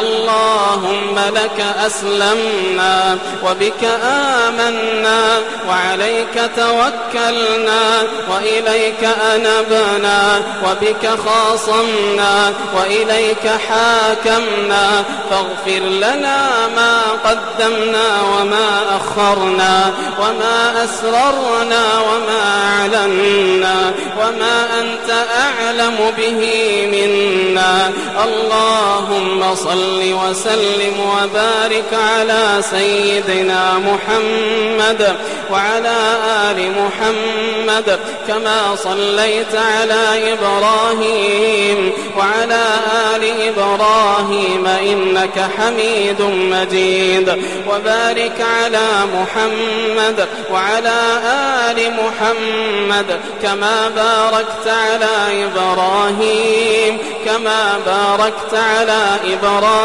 اللهم لك أسلمنا وبك آمنا وعليك توكلنا وإليك أنبنا وبك خاصمنا وإليك حاكمنا فاغفر لنا ما قدمنا وما أخرنا وما أسررنا وما أعلنا وما أنت أعلم به منا. اللهم صل وسلم وبارك على سيدنا محمد وعلى آل محمد كما صليت على إبراهيم وعلى آل إبراهيم إنك حميد مجيد. وبارك على محمد وعلى آل محمد كما باركت على إبراهيم كما باركت على إبراهيم.